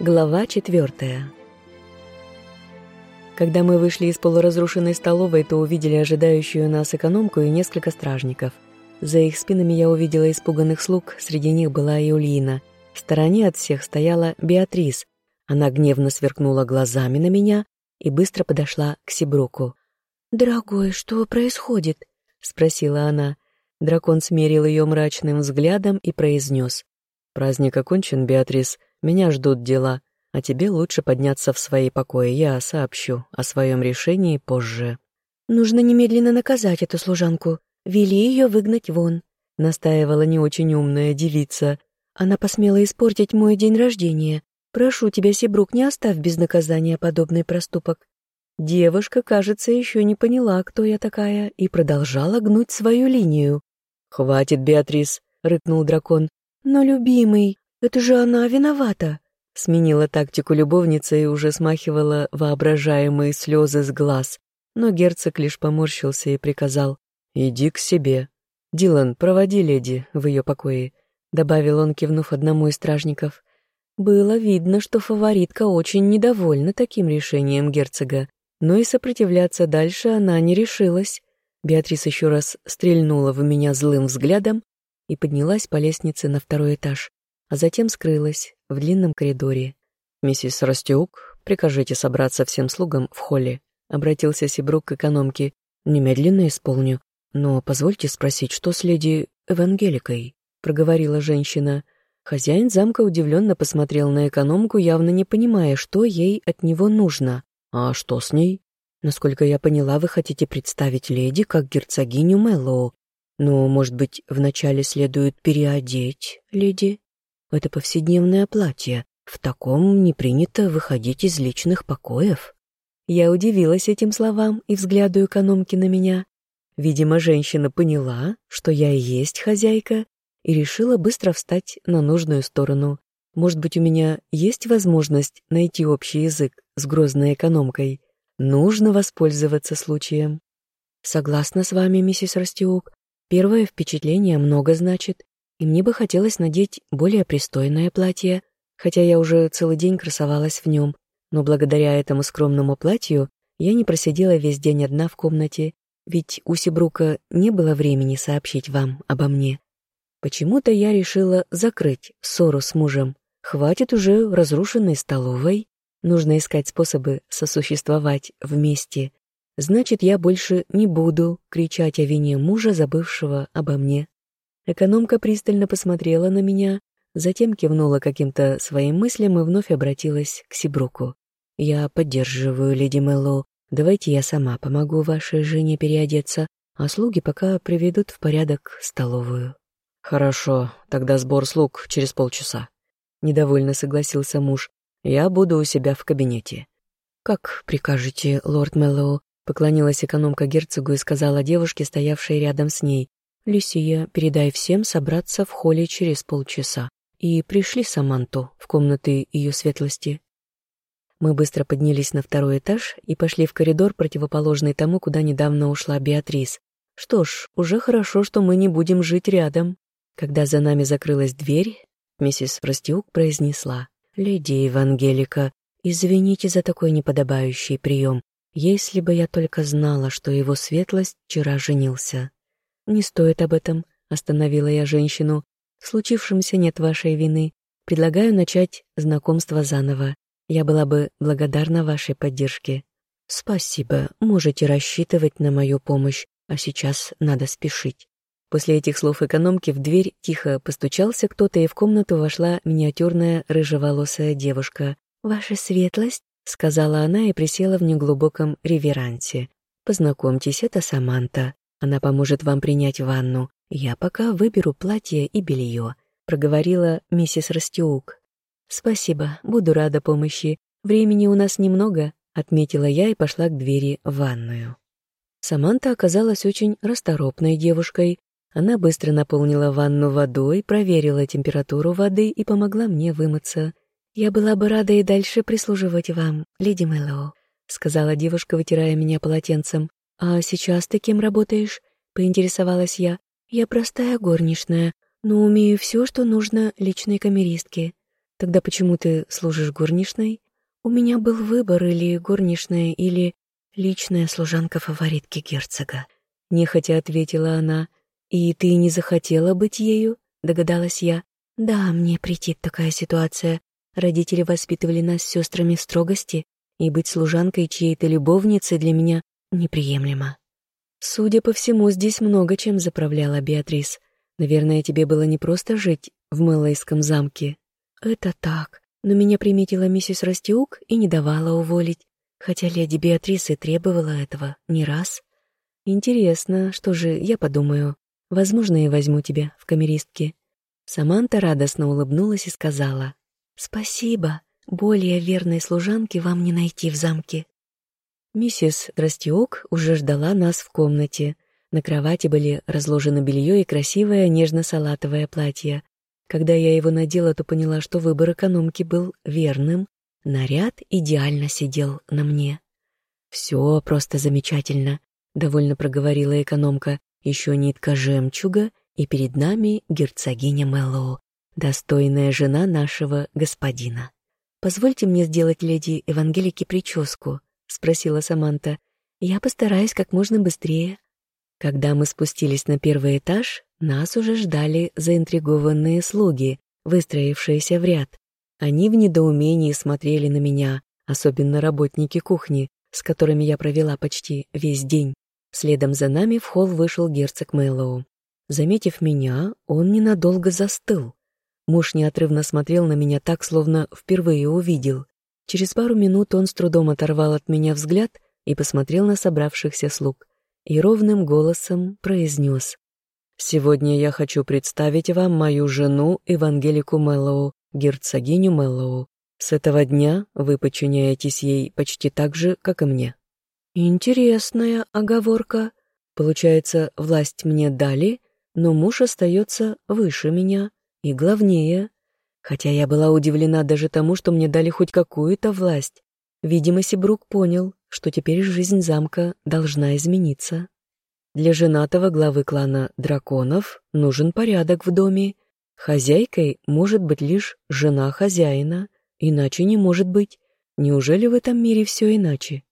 Глава четвертая. Когда мы вышли из полуразрушенной столовой, то увидели ожидающую нас экономку и несколько стражников. За их спинами я увидела испуганных слуг, среди них была и Ульина. В стороне от всех стояла Беатрис. Она гневно сверкнула глазами на меня и быстро подошла к Сибруку. «Дорогой, что происходит?» — спросила она. Дракон смерил ее мрачным взглядом и произнес. «Праздник окончен, Беатрис. Меня ждут дела, а тебе лучше подняться в свои покои. Я сообщу о своем решении позже». «Нужно немедленно наказать эту служанку. Вели ее выгнать вон», — настаивала не очень умная девица. «Она посмела испортить мой день рождения. Прошу тебя, Сибрук, не оставь без наказания подобный проступок». Девушка, кажется, еще не поняла, кто я такая, и продолжала гнуть свою линию. «Хватит, Беатрис», — рыкнул дракон. «Но, любимый, это же она виновата!» Сменила тактику любовница и уже смахивала воображаемые слезы с глаз. Но герцог лишь поморщился и приказал «Иди к себе». «Дилан, проводи леди в ее покое», — добавил он, кивнув одному из стражников. Было видно, что фаворитка очень недовольна таким решением герцога, но и сопротивляться дальше она не решилась. Беатрис еще раз стрельнула в меня злым взглядом и поднялась по лестнице на второй этаж а затем скрылась в длинном коридоре. «Миссис Растюк, прикажите собраться всем слугам в холле», — обратился Сибрук к экономке. «Немедленно исполню. Но позвольте спросить, что с леди Евангеликой?» — проговорила женщина. Хозяин замка удивленно посмотрел на экономку, явно не понимая, что ей от него нужно. «А что с ней?» «Насколько я поняла, вы хотите представить леди как герцогиню Мэллоу. Но, может быть, вначале следует переодеть леди?» Это повседневное платье. В таком не принято выходить из личных покоев. Я удивилась этим словам и взгляду экономки на меня. Видимо, женщина поняла, что я и есть хозяйка, и решила быстро встать на нужную сторону. Может быть, у меня есть возможность найти общий язык с грозной экономкой. Нужно воспользоваться случаем. Согласна с вами, миссис Растиук. Первое впечатление много значит и мне бы хотелось надеть более пристойное платье, хотя я уже целый день красовалась в нем, но благодаря этому скромному платью я не просидела весь день одна в комнате, ведь у Сибрука не было времени сообщить вам обо мне. Почему-то я решила закрыть ссору с мужем. Хватит уже разрушенной столовой, нужно искать способы сосуществовать вместе. Значит, я больше не буду кричать о вине мужа, забывшего обо мне. Экономка пристально посмотрела на меня, затем кивнула каким-то своим мыслям и вновь обратилась к Сибруку. «Я поддерживаю, леди Мэллоу. Давайте я сама помогу вашей жене переодеться, а слуги пока приведут в порядок столовую». «Хорошо, тогда сбор слуг через полчаса», — недовольно согласился муж. «Я буду у себя в кабинете». «Как прикажете, лорд Мэллоу?» — поклонилась экономка герцогу и сказала девушке, стоявшей рядом с ней. «Люсия, передай всем собраться в холле через полчаса и пришли Саманту в комнаты ее светлости». Мы быстро поднялись на второй этаж и пошли в коридор, противоположный тому, куда недавно ушла Беатрис. Что ж, уже хорошо, что мы не будем жить рядом. Когда за нами закрылась дверь, миссис Простиук произнесла. «Леди Евангелика, извините за такой неподобающий прием. Если бы я только знала, что его светлость вчера женился». «Не стоит об этом», — остановила я женщину. «В случившемся нет вашей вины. Предлагаю начать знакомство заново. Я была бы благодарна вашей поддержке». «Спасибо, можете рассчитывать на мою помощь, а сейчас надо спешить». После этих слов экономки в дверь тихо постучался кто-то, и в комнату вошла миниатюрная рыжеволосая девушка. «Ваша светлость», — сказала она и присела в неглубоком реверансе. «Познакомьтесь, это Саманта. Она поможет вам принять ванну. Я пока выберу платье и белье», — проговорила миссис Растиук. «Спасибо, буду рада помощи. Времени у нас немного», — отметила я и пошла к двери в ванную. Саманта оказалась очень расторопной девушкой. Она быстро наполнила ванну водой, проверила температуру воды и помогла мне вымыться. «Я была бы рада и дальше прислуживать вам, леди Мэллоу», — сказала девушка, вытирая меня полотенцем. «А сейчас ты кем работаешь?» — поинтересовалась я. «Я простая горничная, но умею все, что нужно личной камеристке». Тогда почему ты служишь горничной? У меня был выбор или горничная, или личная служанка фаворитки герцога. Нехотя ответила она. И ты не захотела быть ею? Догадалась я. Да, мне претит такая ситуация. Родители воспитывали нас с сестрами в строгости, и быть служанкой чьей-то любовницей для меня неприемлемо. Судя по всему, здесь много чем заправляла Беатрис. Наверное, тебе было не просто жить в Мэллойском замке. Это так, но меня приметила миссис Растиук и не давала уволить, хотя леди Беатрис и требовала этого не раз. Интересно, что же, я подумаю. Возможно, я возьму тебя в камеристке. Саманта радостно улыбнулась и сказала. «Спасибо. Более верной служанки вам не найти в замке». Миссис Растиок уже ждала нас в комнате. На кровати были разложены белье и красивое нежно-салатовое платье. Когда я его надела, то поняла, что выбор экономки был верным. Наряд идеально сидел на мне. «Все просто замечательно», — довольно проговорила экономка. «Еще нитка жемчуга, и перед нами герцогиня Мэллоу, достойная жена нашего господина. Позвольте мне сделать леди Евангелике прическу», — спросила Саманта. «Я постараюсь как можно быстрее». Когда мы спустились на первый этаж, нас уже ждали заинтригованные слуги, выстроившиеся в ряд. Они в недоумении смотрели на меня, особенно работники кухни, с которыми я провела почти весь день. Следом за нами в холл вышел герцог Мэллоу. Заметив меня, он ненадолго застыл. Муж неотрывно смотрел на меня так, словно впервые увидел. Через пару минут он с трудом оторвал от меня взгляд и посмотрел на собравшихся слуг. И ровным голосом произнес. «Сегодня я хочу представить вам мою жену Евангелику Мэллоу, герцогиню Мэллоу. С этого дня вы подчиняетесь ей почти так же, как и мне». «Интересная оговорка. Получается, власть мне дали, но муж остается выше меня и главнее хотя я была удивлена даже тому, что мне дали хоть какую-то власть. Видимо, Сибрук понял, что теперь жизнь замка должна измениться. Для женатого главы клана драконов нужен порядок в доме. Хозяйкой может быть лишь жена хозяина, иначе не может быть. Неужели в этом мире все иначе?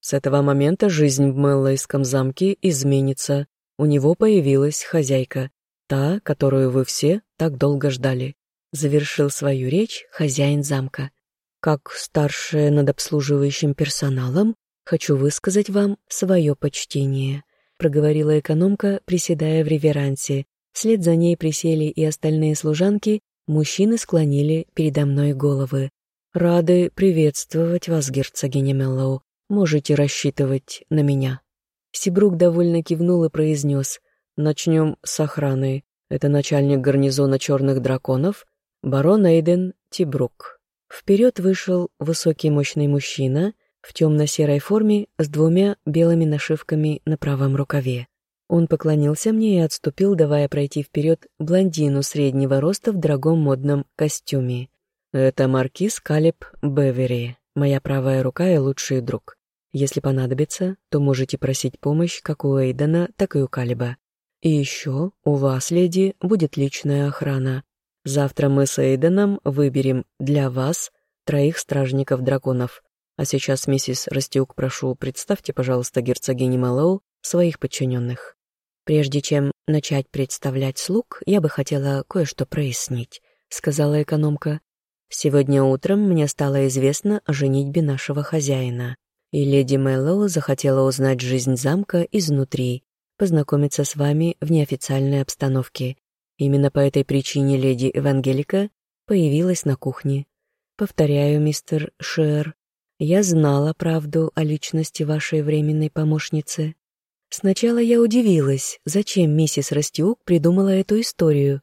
С этого момента жизнь в Мэллойском замке изменится. У него появилась хозяйка, та, которую вы все так долго ждали завершил свою речь хозяин замка. Как старшая над обслуживающим персоналом, хочу высказать вам свое почтение, проговорила экономка, приседая в реверансе. Вслед за ней присели и остальные служанки, мужчины склонили передо мной головы. «Рады приветствовать вас, герцогиня Меллоу. Можете рассчитывать на меня». Сибрук довольно кивнул и произнес. «Начнем с охраны. Это начальник гарнизона черных драконов, барон Эйден Тибрук. Вперед вышел высокий мощный мужчина в темно-серой форме с двумя белыми нашивками на правом рукаве. Он поклонился мне и отступил, давая пройти вперед блондину среднего роста в дорогом модном костюме. «Это маркиз Калеб Бевери, моя правая рука и лучший друг. Если понадобится, то можете просить помощь как у Эйдена, так и у Калеба. И еще у вас, леди, будет личная охрана. Завтра мы с Эйденом выберем для вас троих стражников-драконов. А сейчас, миссис Растюк, прошу, представьте, пожалуйста, герцогине Мэллоу своих подчиненных. Прежде чем начать представлять слуг, я бы хотела кое-что прояснить, сказала экономка. Сегодня утром мне стало известно о женитьбе нашего хозяина, и леди Мэллоу захотела узнать жизнь замка изнутри, познакомиться с вами в неофициальной обстановке Именно по этой причине леди Евангелика появилась на кухне. Повторяю, мистер Шер, я знала правду о личности вашей временной помощницы. Сначала я удивилась, зачем миссис Растюк придумала эту историю,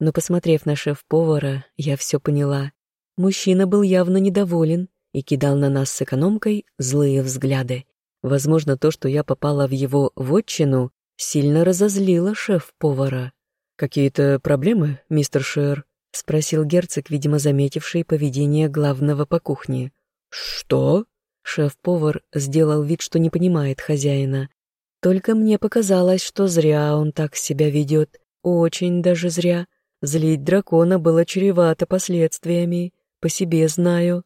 но, посмотрев на шеф-повара, я все поняла. Мужчина был явно недоволен и кидал на нас с экономкой злые взгляды. Возможно, то, что я попала в его вотчину, сильно разозлило шеф-повара. «Какие-то проблемы, мистер Шер?» — спросил герцог, видимо, заметивший поведение главного по кухне. «Что?» — шеф-повар сделал вид, что не понимает хозяина. «Только мне показалось, что зря он так себя ведет. Очень даже зря. Злить дракона было чревато последствиями, по себе знаю.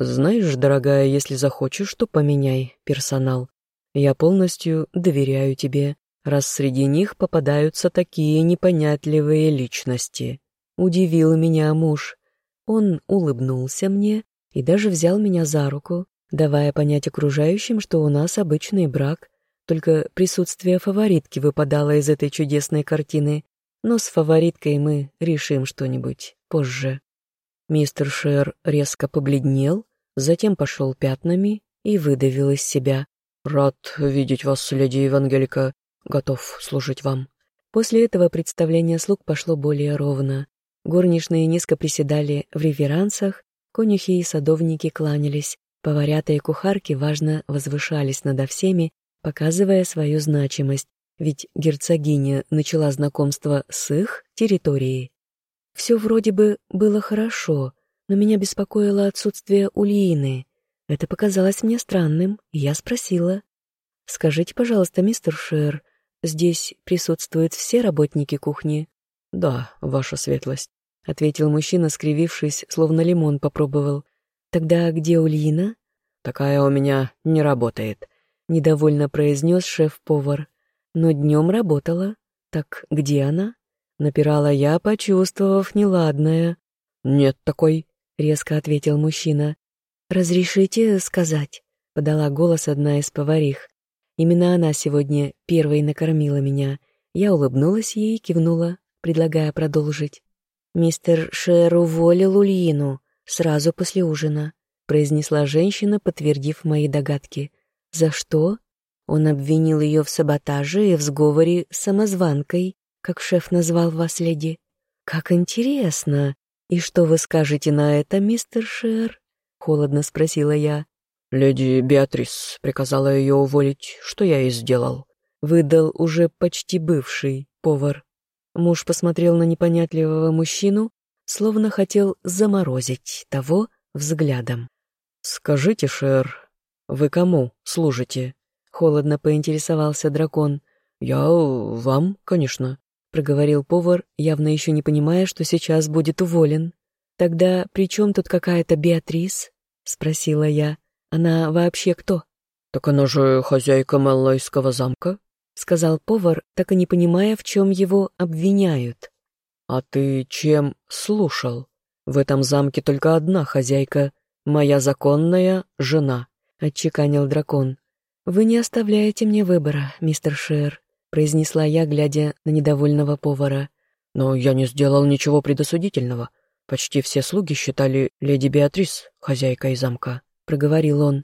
Знаешь, дорогая, если захочешь, то поменяй персонал. Я полностью доверяю тебе, раз среди них попадаются такие непонятливые личности. Удивил меня муж. Он улыбнулся мне и даже взял меня за руку, давая понять окружающим, что у нас обычный брак, только присутствие фаворитки выпадало из этой чудесной картины, но с фавориткой мы решим что-нибудь позже. Мистер Шер резко побледнел, затем пошел пятнами и выдавил из себя. «Рад видеть вас, леди Евангелика. Готов служить вам». После этого представление слуг пошло более ровно. Горничные низко приседали в реверансах, конюхи и садовники кланялись, поварята и кухарки важно возвышались надо всеми, показывая свою значимость, ведь герцогиня начала знакомство с их территорией. Все вроде бы было хорошо, но меня беспокоило отсутствие Ульины. Это показалось мне странным, и я спросила. «Скажите, пожалуйста, мистер Шер, здесь присутствуют все работники кухни?» «Да, ваша светлость», — ответил мужчина, скривившись, словно лимон попробовал. «Тогда где Ульина?» «Такая у меня не работает», — недовольно произнес шеф-повар. «Но днем работала. Так где она?» Напирала я, почувствовав неладное. «Нет такой», — резко ответил мужчина. «Разрешите сказать?» — подала голос одна из поварих. Именно она сегодня первой накормила меня. Я улыбнулась ей и кивнула, предлагая продолжить. «Мистер Шер уволил Ульину сразу после ужина», — произнесла женщина, подтвердив мои догадки. «За что?» Он обвинил ее в саботаже и в сговоре с самозванкой как шеф назвал вас, леди. Как интересно. И что вы скажете на это, мистер Шер? Холодно спросила я. Леди Беатрис приказала ее уволить, что я и сделал. Выдал уже почти бывший повар. Муж посмотрел на непонятливого мужчину, словно хотел заморозить того взглядом. «Скажите, Шер, вы кому служите?» Холодно поинтересовался дракон. «Я вам, конечно. — проговорил повар, явно еще не понимая, что сейчас будет уволен. «Тогда при чем тут какая-то Беатрис?» — спросила я. «Она вообще кто?» «Так она же хозяйка Меллойского замка», — сказал повар, так и не понимая, в чем его обвиняют. «А ты чем слушал? В этом замке только одна хозяйка, моя законная жена», — отчеканил дракон. «Вы не оставляете мне выбора, мистер Шер», — произнесла я, глядя на недовольного повара. «Но я не сделал ничего предосудительного. Почти все слуги считали леди Беатрис хозяйкой замка», — проговорил он.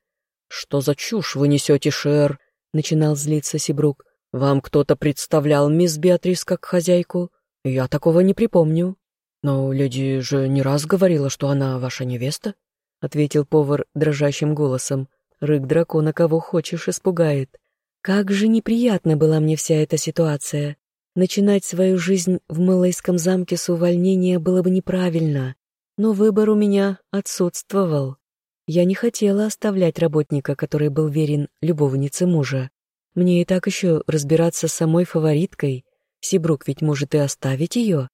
«Что за чушь вы несете, Шер?» — начинал злиться Сибрук. «Вам кто-то представлял мисс Беатрис как хозяйку? Я такого не припомню». «Но леди же не раз говорила, что она ваша невеста», — ответил повар дрожащим голосом. «Рык дракона кого хочешь испугает». Как же неприятна была мне вся эта ситуация. Начинать свою жизнь в Мэлэйском замке с увольнения было бы неправильно, но выбор у меня отсутствовал. Я не хотела оставлять работника, который был верен любовнице мужа. Мне и так еще разбираться с самой фавориткой. Сибрук ведь может и оставить ее.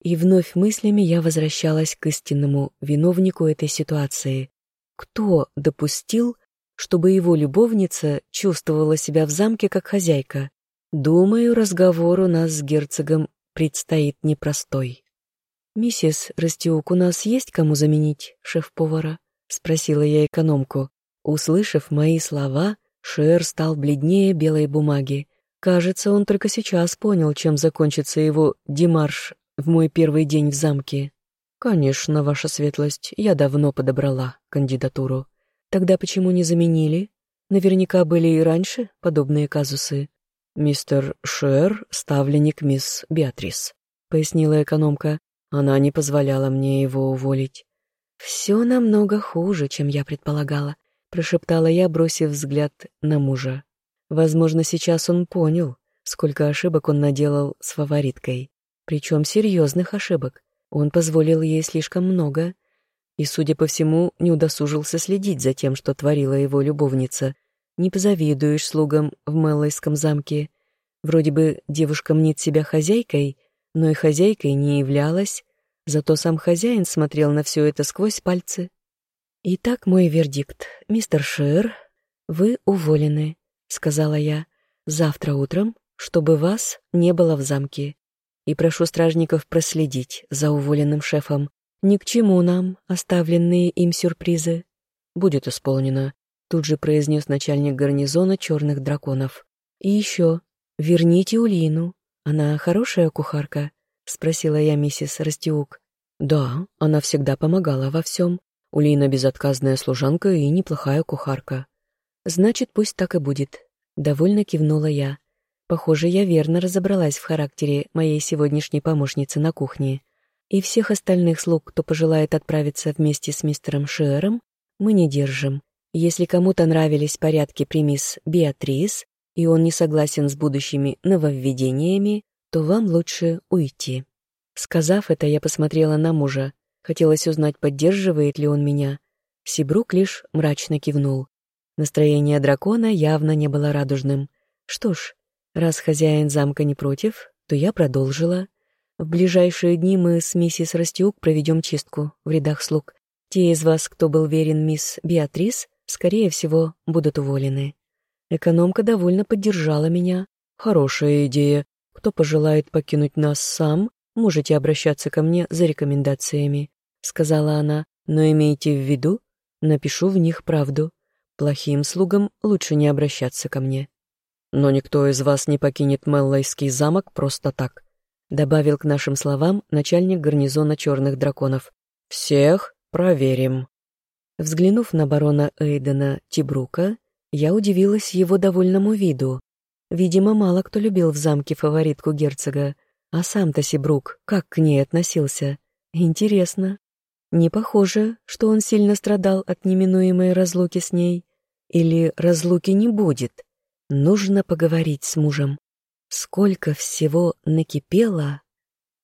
И вновь мыслями я возвращалась к истинному виновнику этой ситуации. Кто допустил, чтобы его любовница чувствовала себя в замке как хозяйка. Думаю, разговор у нас с герцогом предстоит непростой. «Миссис Растиук, у нас есть кому заменить шеф-повара?» — спросила я экономку. Услышав мои слова, Шер стал бледнее белой бумаги. Кажется, он только сейчас понял, чем закончится его демарш в мой первый день в замке. «Конечно, ваша светлость, я давно подобрала кандидатуру», Тогда почему не заменили? Наверняка были и раньше подобные казусы. «Мистер Шер — ставленник мисс Беатрис», — пояснила экономка. Она не позволяла мне его уволить. «Все намного хуже, чем я предполагала», — прошептала я, бросив взгляд на мужа. Возможно, сейчас он понял, сколько ошибок он наделал с фавориткой. Причем серьезных ошибок. Он позволил ей слишком много, и, судя по всему, не удосужился следить за тем, что творила его любовница. Не позавидуешь слугам в Мэллойском замке. Вроде бы девушка мнит себя хозяйкой, но и хозяйкой не являлась, зато сам хозяин смотрел на все это сквозь пальцы. «Итак, мой вердикт, мистер Шер, вы уволены», — сказала я, — «завтра утром, чтобы вас не было в замке. И прошу стражников проследить за уволенным шефом. Ни к чему нам оставленные им сюрпризы». «Будет исполнено», — тут же произнес начальник гарнизона черных драконов. «И еще, верните Улину. Она хорошая кухарка?» — спросила я миссис Растиук. «Да, она всегда помогала во всем. Улина безотказная служанка и неплохая кухарка». «Значит, пусть так и будет», — довольно кивнула я. Похоже, я верно разобралась в характере моей сегодняшней помощницы на кухне. И всех остальных слуг, кто пожелает отправиться вместе с мистером Шером, мы не держим. Если кому-то нравились порядки при мисс Беатрис, и он не согласен с будущими нововведениями, то вам лучше уйти. Сказав это, я посмотрела на мужа. Хотелось узнать, поддерживает ли он меня. Сибрук лишь мрачно кивнул. Настроение дракона явно не было радужным. Что ж, раз хозяин замка не против, то я продолжила. В ближайшие дни мы с миссис Растюк проведем чистку в рядах слуг. Те из вас, кто был верен мисс Беатрис, скорее всего, будут уволены. Экономка довольно поддержала меня. Хорошая идея. Кто пожелает покинуть нас сам, можете обращаться ко мне за рекомендациями, сказала она. Но имейте в виду, напишу в них правду. Плохим слугам лучше не обращаться ко мне. Но никто из вас не покинет Меллайский замок просто так, добавил к нашим словам начальник гарнизона черных драконов. Всех проверим. Взглянув на барона Эйдена Тибрука, я удивилась его довольному виду. Видимо, мало кто любил в замке фаворитку герцога, а сам-то Сибрук как к ней относился. Интересно. Не похоже, что он сильно страдал от неминуемой разлуки с ней. Или разлуки не будет. Нужно поговорить с мужем. Сколько всего накипело.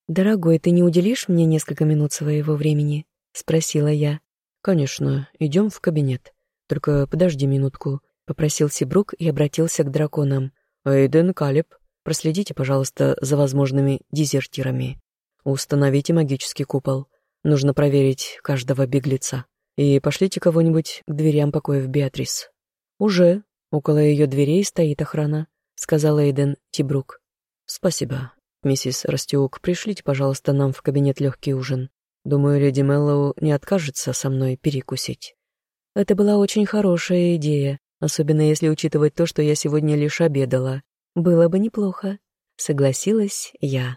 «Дорогой, ты не уделишь мне несколько минут своего времени?» — спросила я. «Конечно, идем в кабинет. Только подожди минутку», — попросил Сибрук и обратился к драконам. «Эйден, Калиб, проследите, пожалуйста, за возможными дезертирами. Установите магический купол. Нужно проверить каждого беглеца. И пошлите кого-нибудь к дверям покоев Беатрис». «Уже. Около ее дверей стоит охрана», — сказал Эйден Тибрук. «Спасибо. Миссис Растиук, пришлите, пожалуйста, нам в кабинет легкий ужин. Думаю, леди Мэллоу не откажется со мной перекусить». Это была очень хорошая идея, особенно если учитывать то, что я сегодня лишь обедала. Было бы неплохо, согласилась я.